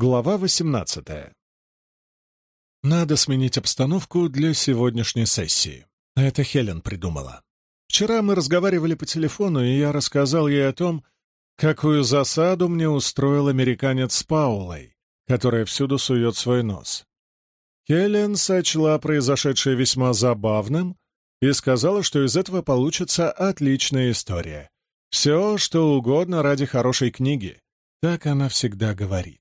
Глава 18. Надо сменить обстановку для сегодняшней сессии. Это Хелен придумала. Вчера мы разговаривали по телефону, и я рассказал ей о том, какую засаду мне устроил американец с Паулой, которая всюду сует свой нос. Хелен сочла произошедшее весьма забавным и сказала, что из этого получится отличная история. Все, что угодно ради хорошей книги. Так она всегда говорит.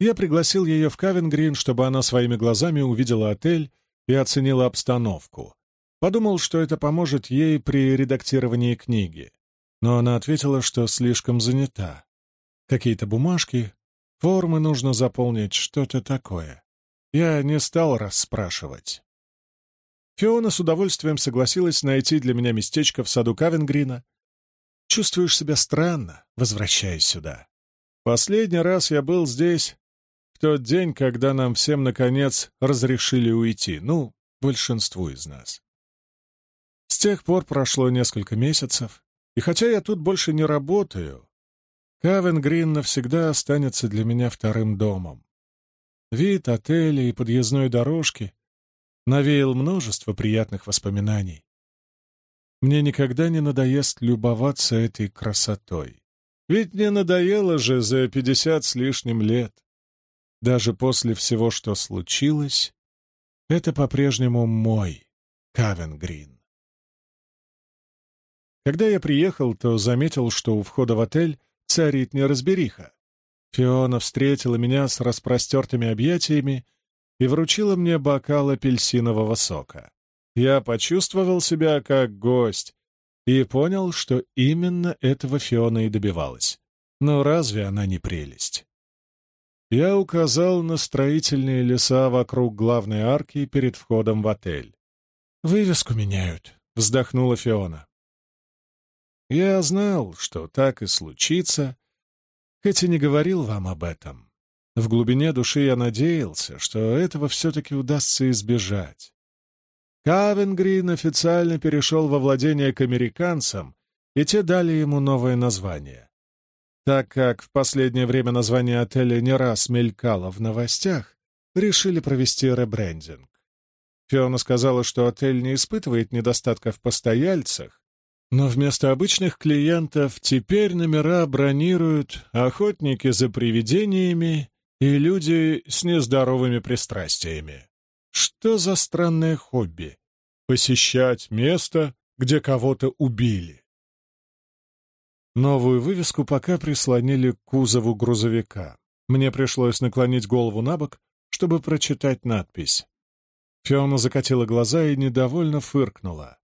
Я пригласил ее в Кавенгрин, чтобы она своими глазами увидела отель и оценила обстановку. Подумал, что это поможет ей при редактировании книги. Но она ответила, что слишком занята. Какие-то бумажки, формы нужно заполнить, что-то такое. Я не стал расспрашивать. Фиона с удовольствием согласилась найти для меня местечко в саду Кавенгрина. Чувствуешь себя странно, возвращаясь сюда. Последний раз я был здесь тот день, когда нам всем, наконец, разрешили уйти, ну, большинству из нас. С тех пор прошло несколько месяцев, и хотя я тут больше не работаю, Кавен Грин навсегда останется для меня вторым домом. Вид отеля и подъездной дорожки навеял множество приятных воспоминаний. Мне никогда не надоест любоваться этой красотой. Ведь не надоело же за пятьдесят с лишним лет. Даже после всего, что случилось, это по-прежнему мой Кавенгрин. Когда я приехал, то заметил, что у входа в отель царит неразбериха. Фиона встретила меня с распростертыми объятиями и вручила мне бокал апельсинового сока. Я почувствовал себя как гость и понял, что именно этого Фиона и добивалась. Но разве она не прелесть? Я указал на строительные леса вокруг главной арки перед входом в отель. «Вывеску меняют», — вздохнула Фиона. Я знал, что так и случится, хоть и не говорил вам об этом. В глубине души я надеялся, что этого все-таки удастся избежать. Кавенгрин официально перешел во владение к американцам, и те дали ему новое название. Так как в последнее время название отеля не раз мелькало в новостях, решили провести ребрендинг. Фиона сказала, что отель не испытывает недостатка в постояльцах, но вместо обычных клиентов теперь номера бронируют охотники за привидениями и люди с нездоровыми пристрастиями. Что за странное хобби — посещать место, где кого-то убили? Новую вывеску пока прислонили к кузову грузовика. Мне пришлось наклонить голову на бок, чтобы прочитать надпись. Фиона закатила глаза и недовольно фыркнула.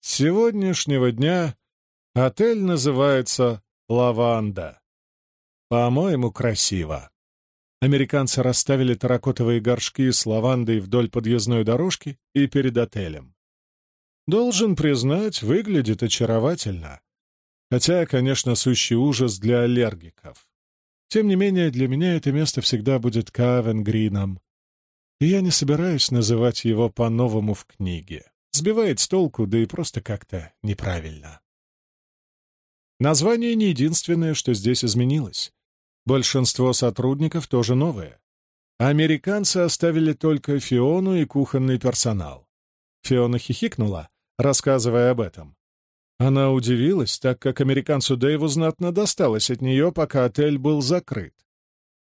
С сегодняшнего дня отель называется «Лаванда». По-моему, красиво. Американцы расставили таракотовые горшки с лавандой вдоль подъездной дорожки и перед отелем. Должен признать, выглядит очаровательно. Хотя, конечно, сущий ужас для аллергиков. Тем не менее, для меня это место всегда будет Кавенгрином. И я не собираюсь называть его по-новому в книге. Сбивает с толку, да и просто как-то неправильно. Название не единственное, что здесь изменилось. Большинство сотрудников тоже новое. Американцы оставили только Фиону и кухонный персонал. Фиона хихикнула, рассказывая об этом. Она удивилась, так как американцу Дэйву знатно досталось от нее, пока отель был закрыт.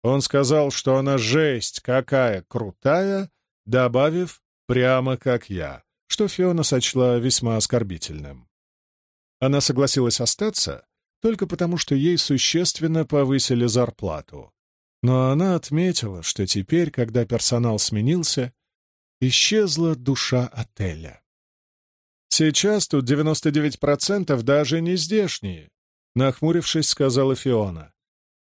Он сказал, что она жесть какая крутая, добавив «прямо как я», что Фиона сочла весьма оскорбительным. Она согласилась остаться только потому, что ей существенно повысили зарплату. Но она отметила, что теперь, когда персонал сменился, исчезла душа отеля. Сейчас тут 99% даже не здешние, нахмурившись, сказала Фиона.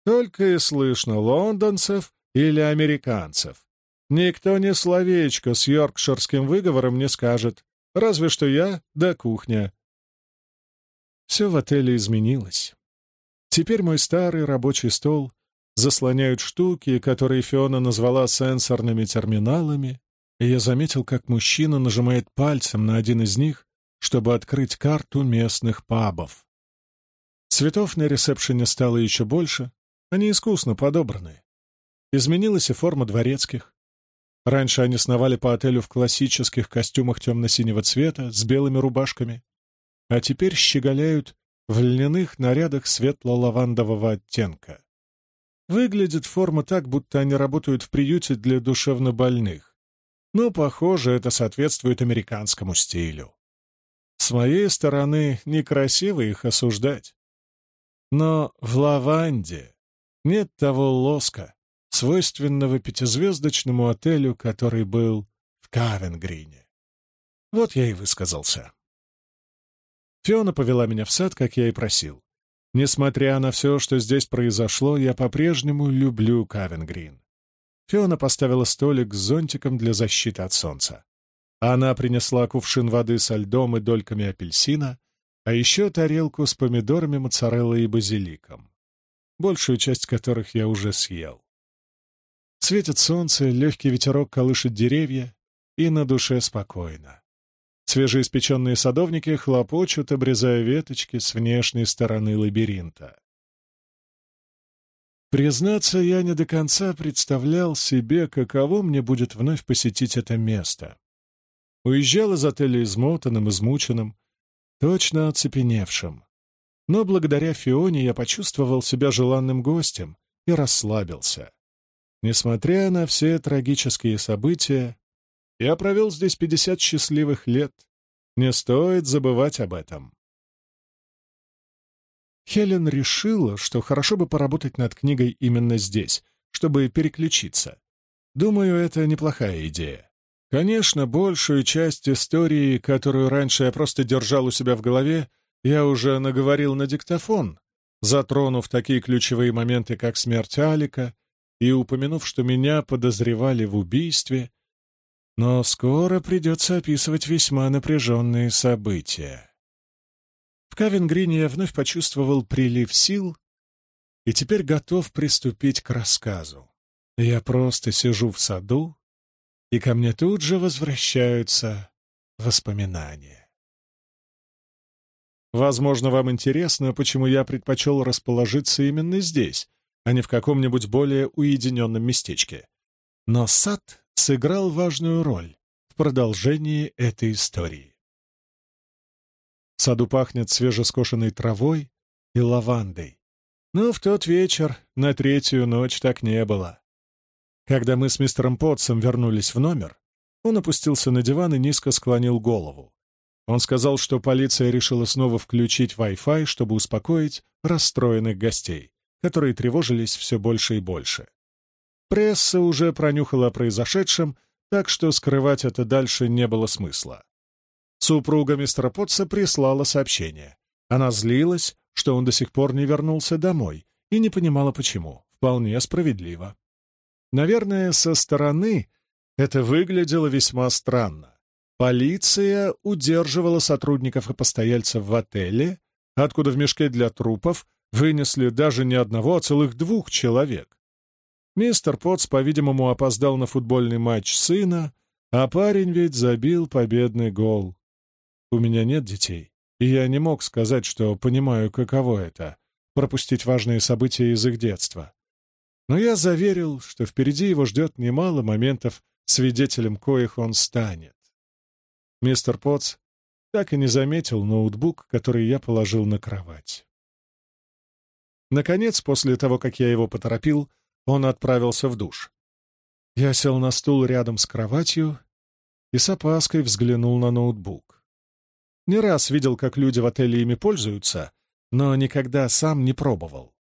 Только и слышно лондонцев или американцев. Никто ни словечко с йоркширским выговором не скажет, разве что я да кухня. Все в отеле изменилось. Теперь мой старый рабочий стол заслоняют штуки, которые Фиона назвала сенсорными терминалами, и я заметил, как мужчина нажимает пальцем на один из них, чтобы открыть карту местных пабов. Цветов на ресепшене стало еще больше, они искусно подобраны. Изменилась и форма дворецких. Раньше они сновали по отелю в классических костюмах темно-синего цвета с белыми рубашками, а теперь щеголяют в льняных нарядах светло-лавандового оттенка. Выглядит форма так, будто они работают в приюте для душевнобольных. Но, похоже, это соответствует американскому стилю. С моей стороны, некрасиво их осуждать. Но в лаванде нет того лоска, свойственного пятизвездочному отелю, который был в Кавенгрине. Вот я и высказался. Фиона повела меня в сад, как я и просил. Несмотря на все, что здесь произошло, я по-прежнему люблю Кавенгрин. Фиона поставила столик с зонтиком для защиты от солнца. Она принесла кувшин воды со льдом и дольками апельсина, а еще тарелку с помидорами, моцареллой и базиликом, большую часть которых я уже съел. Светит солнце, легкий ветерок колышет деревья, и на душе спокойно. Свежеиспеченные садовники хлопочут, обрезая веточки с внешней стороны лабиринта. Признаться, я не до конца представлял себе, каково мне будет вновь посетить это место. Уезжал из отеля измотанным, измученным, точно оцепеневшим. Но благодаря Фионе я почувствовал себя желанным гостем и расслабился. Несмотря на все трагические события, я провел здесь пятьдесят счастливых лет. Не стоит забывать об этом. Хелен решила, что хорошо бы поработать над книгой именно здесь, чтобы переключиться. Думаю, это неплохая идея. Конечно, большую часть истории, которую раньше я просто держал у себя в голове, я уже наговорил на диктофон, затронув такие ключевые моменты, как смерть Алика, и упомянув, что меня подозревали в убийстве но скоро придется описывать весьма напряженные события. В Кавенгрине я вновь почувствовал прилив сил и теперь готов приступить к рассказу. Я просто сижу в саду, и ко мне тут же возвращаются воспоминания. Возможно, вам интересно, почему я предпочел расположиться именно здесь, а не в каком-нибудь более уединенном местечке. Но сад сыграл важную роль в продолжении этой истории. В саду пахнет свежескошенной травой и лавандой. Но в тот вечер, на третью ночь, так не было. Когда мы с мистером Потсом вернулись в номер, он опустился на диван и низко склонил голову. Он сказал, что полиция решила снова включить Wi-Fi, чтобы успокоить расстроенных гостей, которые тревожились все больше и больше. Пресса уже пронюхала о произошедшем, так что скрывать это дальше не было смысла. Супруга мистера Потца прислала сообщение. Она злилась, что он до сих пор не вернулся домой, и не понимала, почему. Вполне справедливо. Наверное, со стороны это выглядело весьма странно. Полиция удерживала сотрудников и постояльцев в отеле, откуда в мешке для трупов вынесли даже не одного, а целых двух человек. Мистер Потс, по-видимому, опоздал на футбольный матч сына, а парень ведь забил победный гол. У меня нет детей, и я не мог сказать, что понимаю, каково это — пропустить важные события из их детства. Но я заверил, что впереди его ждет немало моментов, свидетелем коих он станет. Мистер Потс так и не заметил ноутбук, который я положил на кровать. Наконец, после того, как я его поторопил, он отправился в душ. Я сел на стул рядом с кроватью и с опаской взглянул на ноутбук. Не раз видел, как люди в отеле ими пользуются, но никогда сам не пробовал.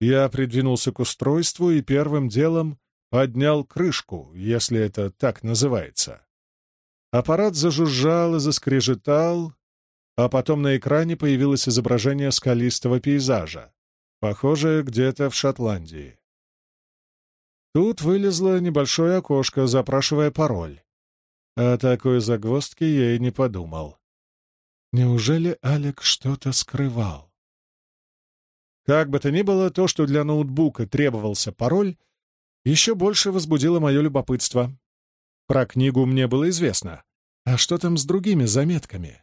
Я придвинулся к устройству и первым делом поднял крышку, если это так называется. Аппарат зажужжал и заскрежетал, а потом на экране появилось изображение скалистого пейзажа, похожее где-то в Шотландии. Тут вылезло небольшое окошко, запрашивая пароль. О такой загвоздке я и не подумал. Неужели Алек что-то скрывал? Как бы то ни было, то, что для ноутбука требовался пароль, еще больше возбудило мое любопытство. Про книгу мне было известно. А что там с другими заметками?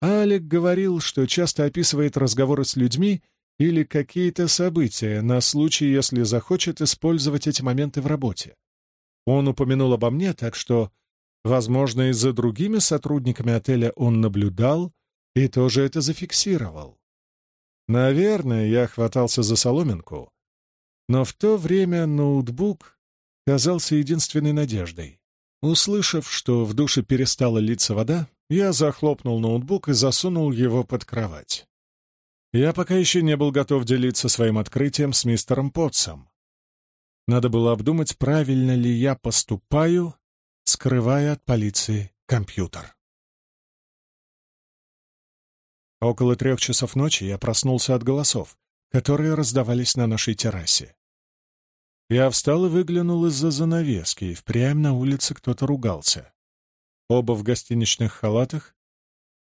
Алек говорил, что часто описывает разговоры с людьми, или какие-то события на случай, если захочет использовать эти моменты в работе. Он упомянул обо мне, так что, возможно, и за другими сотрудниками отеля он наблюдал и тоже это зафиксировал. Наверное, я хватался за соломинку, но в то время ноутбук казался единственной надеждой. Услышав, что в душе перестала литься вода, я захлопнул ноутбук и засунул его под кровать. Я пока еще не был готов делиться своим открытием с мистером Потсом. Надо было обдумать, правильно ли я поступаю, скрывая от полиции компьютер. Около трех часов ночи я проснулся от голосов, которые раздавались на нашей террасе. Я встал и выглянул из-за занавески, и впрямь на улице кто-то ругался. Оба в гостиничных халатах.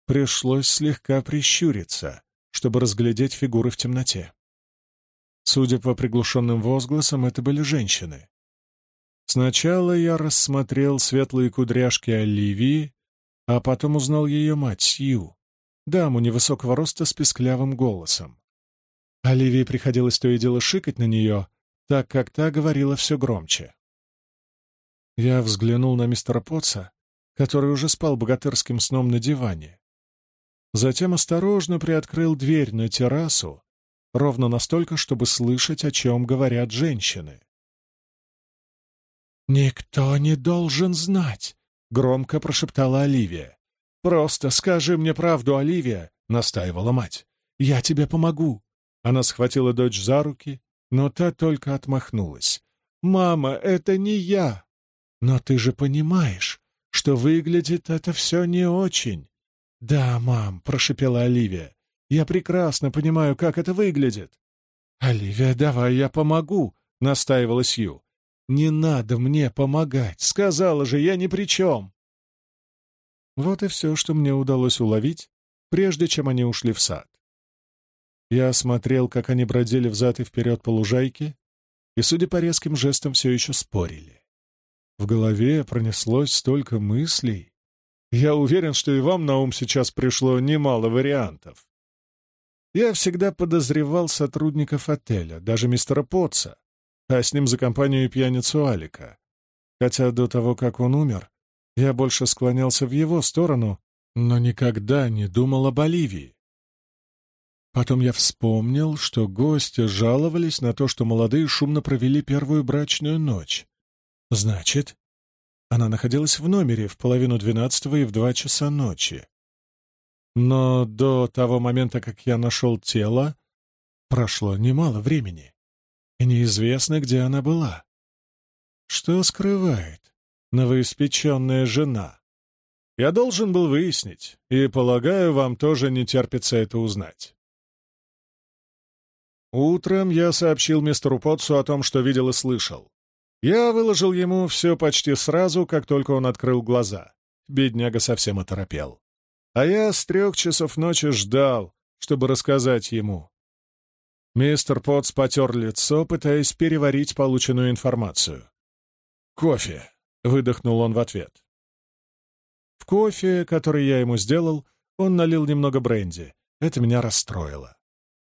Пришлось слегка прищуриться, чтобы разглядеть фигуры в темноте. Судя по приглушенным возгласам, это были женщины. Сначала я рассмотрел светлые кудряшки Оливии, а потом узнал ее мать, Сью, даму невысокого роста с песклявым голосом. Оливии приходилось то и дело шикать на нее, так как та говорила все громче. Я взглянул на мистера Потца, который уже спал богатырским сном на диване. Затем осторожно приоткрыл дверь на террасу, ровно настолько, чтобы слышать, о чем говорят женщины. «Никто не должен знать», — громко прошептала Оливия. «Просто скажи мне правду, Оливия», — настаивала мать. «Я тебе помогу». Она схватила дочь за руки, но та только отмахнулась. «Мама, это не я!» «Но ты же понимаешь, что выглядит это все не очень». «Да, мам», — прошепела Оливия, — «я прекрасно понимаю, как это выглядит». «Оливия, давай я помогу», — настаивала Сью. «Не надо мне помогать, сказала же, я ни при чем». Вот и все, что мне удалось уловить, прежде чем они ушли в сад. Я смотрел, как они бродили взад и вперед по лужайке, и, судя по резким жестам, все еще спорили. В голове пронеслось столько мыслей. Я уверен, что и вам на ум сейчас пришло немало вариантов. Я всегда подозревал сотрудников отеля, даже мистера Потца, а с ним за компанию пьяницу Алика. Хотя до того, как он умер, я больше склонялся в его сторону, но никогда не думал об Оливии. Потом я вспомнил, что гости жаловались на то, что молодые шумно провели первую брачную ночь. Значит, она находилась в номере в половину двенадцатого и в два часа ночи. Но до того момента, как я нашел тело, прошло немало времени, и неизвестно, где она была. Что скрывает новоиспеченная жена? Я должен был выяснить, и, полагаю, вам тоже не терпится это узнать. Утром я сообщил мистеру Потсу о том, что видел и слышал. Я выложил ему все почти сразу, как только он открыл глаза. Бедняга совсем оторопел. А я с трех часов ночи ждал, чтобы рассказать ему. Мистер Потс потер лицо, пытаясь переварить полученную информацию. «Кофе», — выдохнул он в ответ. В кофе, который я ему сделал, он налил немного бренди. Это меня расстроило.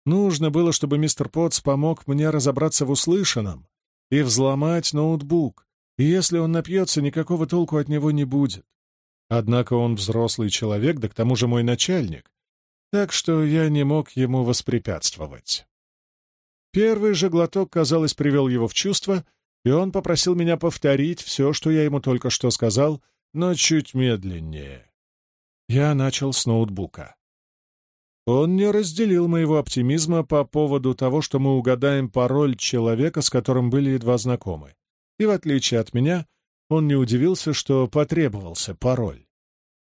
Нужно было, чтобы мистер Потс помог мне разобраться в услышанном и взломать ноутбук, и если он напьется, никакого толку от него не будет. Однако он взрослый человек, да к тому же мой начальник, так что я не мог ему воспрепятствовать. Первый же глоток, казалось, привел его в чувство, и он попросил меня повторить все, что я ему только что сказал, но чуть медленнее. Я начал с ноутбука. Он не разделил моего оптимизма по поводу того, что мы угадаем пароль человека, с которым были едва знакомы. И в отличие от меня, он не удивился, что потребовался пароль.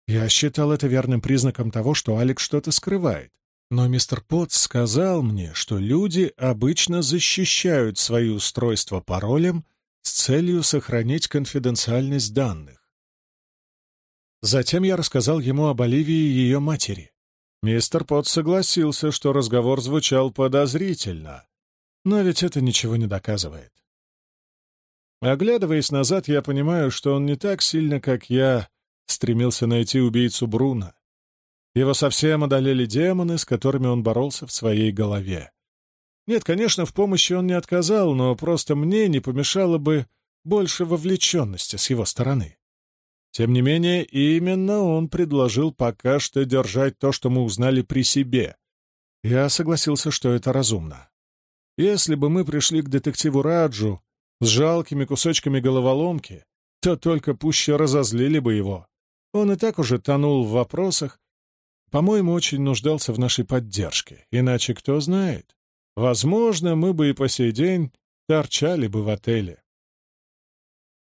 Я считал это верным признаком того, что Алекс что-то скрывает. Но мистер Потт сказал мне, что люди обычно защищают свои устройства паролем с целью сохранить конфиденциальность данных. Затем я рассказал ему об Оливии и ее матери. Мистер Пот согласился, что разговор звучал подозрительно, но ведь это ничего не доказывает. Оглядываясь назад, я понимаю, что он не так сильно, как я, стремился найти убийцу Бруна. Его совсем одолели демоны, с которыми он боролся в своей голове. Нет, конечно, в помощи он не отказал, но просто мне не помешало бы больше вовлеченности с его стороны. Тем не менее, именно он предложил пока что держать то, что мы узнали при себе. Я согласился, что это разумно. Если бы мы пришли к детективу Раджу с жалкими кусочками головоломки, то только пуще разозлили бы его. Он и так уже тонул в вопросах, по-моему, очень нуждался в нашей поддержке. Иначе кто знает, возможно, мы бы и по сей день торчали бы в отеле.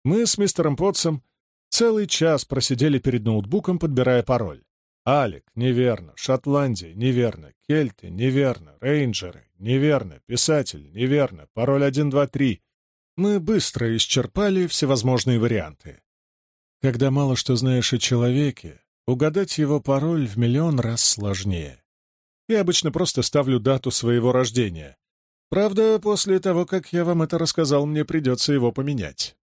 Мы с мистером Потсом целый час просидели перед ноутбуком, подбирая пароль. Алик — неверно, Шотландия — неверно, Кельты — неверно, Рейнджеры — неверно, Писатель — неверно, пароль 123. Мы быстро исчерпали всевозможные варианты. Когда мало что знаешь о человеке, угадать его пароль в миллион раз сложнее. Я обычно просто ставлю дату своего рождения. Правда, после того, как я вам это рассказал, мне придется его поменять.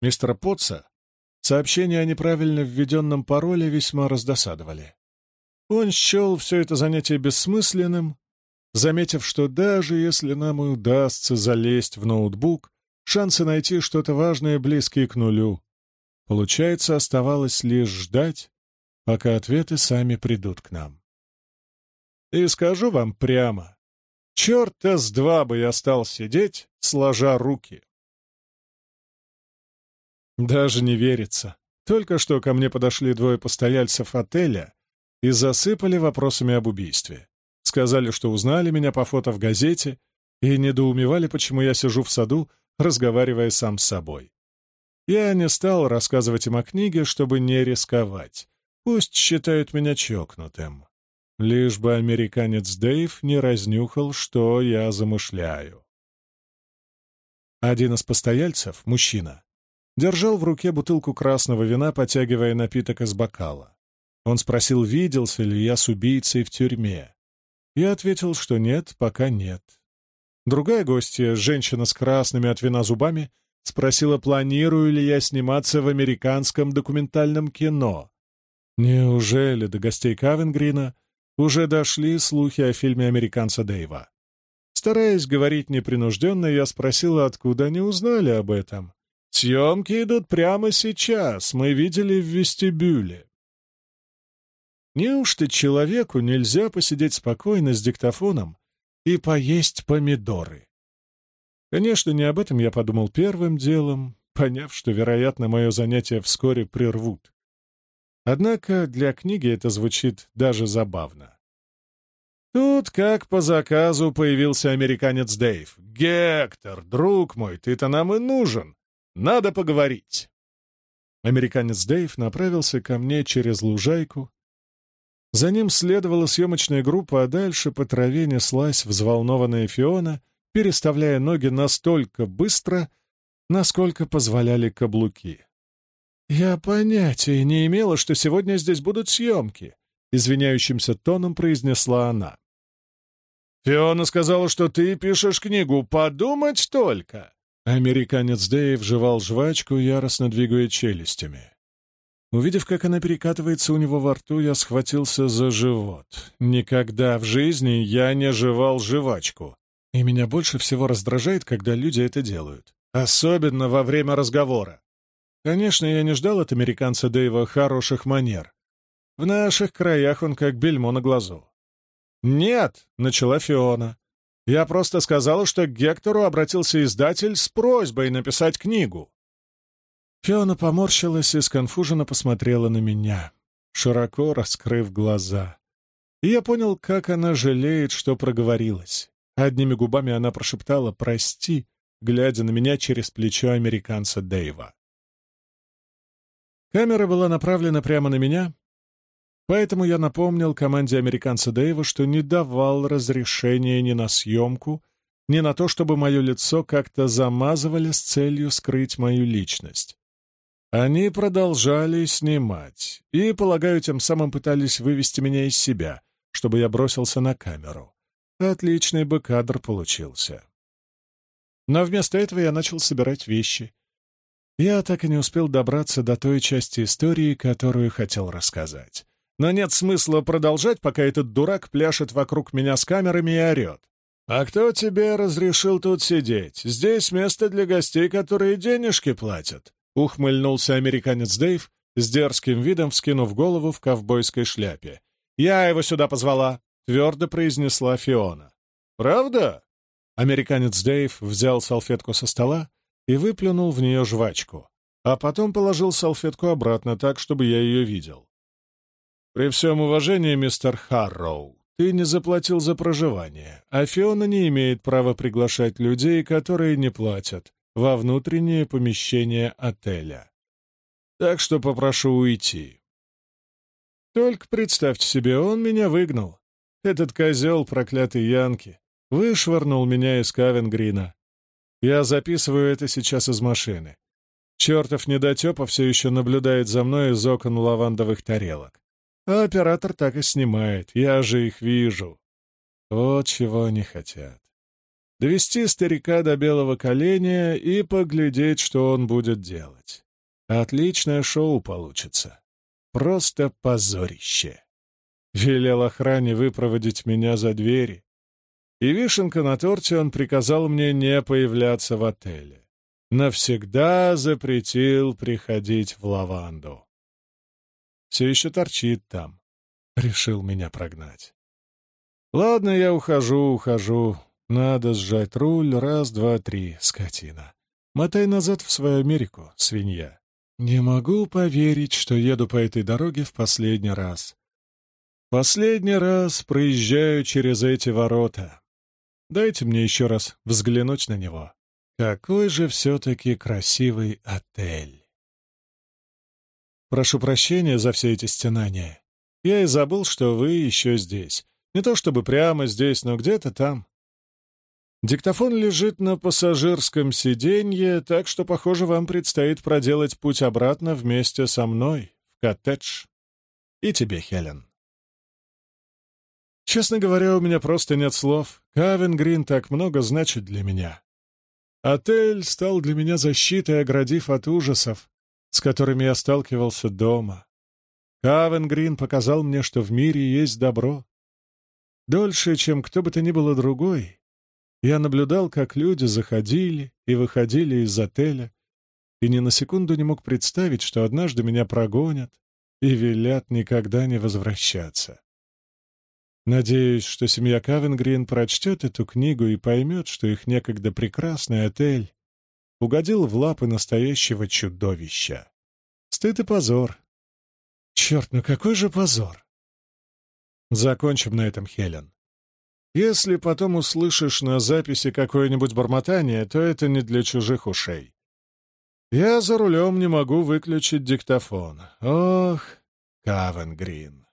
Мистера Потца сообщения о неправильно введенном пароле весьма раздосадовали. Он счел все это занятие бессмысленным, заметив, что даже если нам и удастся залезть в ноутбук, шансы найти что-то важное близкие к нулю. Получается, оставалось лишь ждать, пока ответы сами придут к нам. И скажу вам прямо, черта с два бы я стал сидеть, сложа руки. Даже не верится. Только что ко мне подошли двое постояльцев отеля и засыпали вопросами об убийстве. Сказали, что узнали меня по фото в газете и недоумевали, почему я сижу в саду, разговаривая сам с собой. Я не стал рассказывать им о книге, чтобы не рисковать. Пусть считают меня чокнутым. Лишь бы американец Дэйв не разнюхал, что я замышляю. Один из постояльцев, мужчина, держал в руке бутылку красного вина, потягивая напиток из бокала. Он спросил, виделся ли я с убийцей в тюрьме. Я ответил, что нет, пока нет. Другая гостья, женщина с красными от вина зубами, спросила, планирую ли я сниматься в американском документальном кино. Неужели до гостей Кавенгрина уже дошли слухи о фильме американца Дэйва? Стараясь говорить непринужденно, я спросила, откуда они узнали об этом. Съемки идут прямо сейчас, мы видели в вестибюле. Неужто человеку нельзя посидеть спокойно с диктофоном и поесть помидоры? Конечно, не об этом я подумал первым делом, поняв, что, вероятно, мое занятие вскоре прервут. Однако для книги это звучит даже забавно. Тут, как по заказу, появился американец Дэйв. «Гектор, друг мой, ты-то нам и нужен. Надо поговорить!» Американец Дэйв направился ко мне через лужайку. За ним следовала съемочная группа, а дальше по траве неслась взволнованная Фиона, переставляя ноги настолько быстро, насколько позволяли каблуки. «Я понятия не имела, что сегодня здесь будут съемки», — извиняющимся тоном произнесла она. «Фиона сказала, что ты пишешь книгу. Подумать только!» Американец Дэйв жевал жвачку, яростно двигая челюстями. Увидев, как она перекатывается у него во рту, я схватился за живот. Никогда в жизни я не жевал жвачку. И меня больше всего раздражает, когда люди это делают. Особенно во время разговора. Конечно, я не ждал от американца Дэйва хороших манер. В наших краях он как бельмо на глазу. «Нет», — начала Фиона. Я просто сказала, что к Гектору обратился издатель с просьбой написать книгу. Фиона поморщилась и сконфуженно посмотрела на меня, широко раскрыв глаза. И я понял, как она жалеет, что проговорилась. Одними губами она прошептала «прости», глядя на меня через плечо американца Дэйва. Камера была направлена прямо на меня, Поэтому я напомнил команде американца Дэйва, что не давал разрешения ни на съемку, ни на то, чтобы мое лицо как-то замазывали с целью скрыть мою личность. Они продолжали снимать и, полагаю, тем самым пытались вывести меня из себя, чтобы я бросился на камеру. Отличный бы кадр получился. Но вместо этого я начал собирать вещи. Я так и не успел добраться до той части истории, которую хотел рассказать. Но нет смысла продолжать, пока этот дурак пляшет вокруг меня с камерами и орет. «А кто тебе разрешил тут сидеть? Здесь место для гостей, которые денежки платят», — ухмыльнулся американец Дэйв, с дерзким видом вскинув голову в ковбойской шляпе. «Я его сюда позвала», — твердо произнесла Фиона. «Правда?» Американец Дэйв взял салфетку со стола и выплюнул в нее жвачку, а потом положил салфетку обратно так, чтобы я ее видел. «При всем уважении, мистер Харроу, ты не заплатил за проживание, а Фиона не имеет права приглашать людей, которые не платят, во внутреннее помещение отеля. Так что попрошу уйти». Только представьте себе, он меня выгнал. Этот козел, проклятый Янки, вышвырнул меня из Кавенгрина. Я записываю это сейчас из машины. Чертов недотепа все еще наблюдает за мной из окон лавандовых тарелок. А оператор так и снимает, я же их вижу. Вот чего они хотят. Довести старика до белого коленя и поглядеть, что он будет делать. Отличное шоу получится. Просто позорище. Велел охране выпроводить меня за двери. И вишенка на торте он приказал мне не появляться в отеле. Навсегда запретил приходить в лаванду. Все еще торчит там. Решил меня прогнать. Ладно, я ухожу, ухожу. Надо сжать руль. Раз, два, три, скотина. Мотай назад в свою Америку, свинья. Не могу поверить, что еду по этой дороге в последний раз. Последний раз проезжаю через эти ворота. Дайте мне еще раз взглянуть на него. Какой же все-таки красивый отель. Прошу прощения за все эти стенания. Я и забыл, что вы еще здесь. Не то чтобы прямо здесь, но где-то там. Диктофон лежит на пассажирском сиденье, так что, похоже, вам предстоит проделать путь обратно вместе со мной в коттедж. И тебе, Хелен. Честно говоря, у меня просто нет слов. Кавен Грин так много значит для меня. Отель стал для меня защитой, оградив от ужасов, с которыми я сталкивался дома. Кавен Грин показал мне, что в мире есть добро. Дольше, чем кто бы то ни было другой, я наблюдал, как люди заходили и выходили из отеля, и ни на секунду не мог представить, что однажды меня прогонят и велят никогда не возвращаться. Надеюсь, что семья Кавенгрин прочтет эту книгу и поймет, что их некогда прекрасный отель угодил в лапы настоящего чудовища. Стыд и позор. Черт, ну какой же позор! Закончим на этом, Хелен. Если потом услышишь на записи какое-нибудь бормотание, то это не для чужих ушей. Я за рулем не могу выключить диктофон. Ох, Кавен Грин.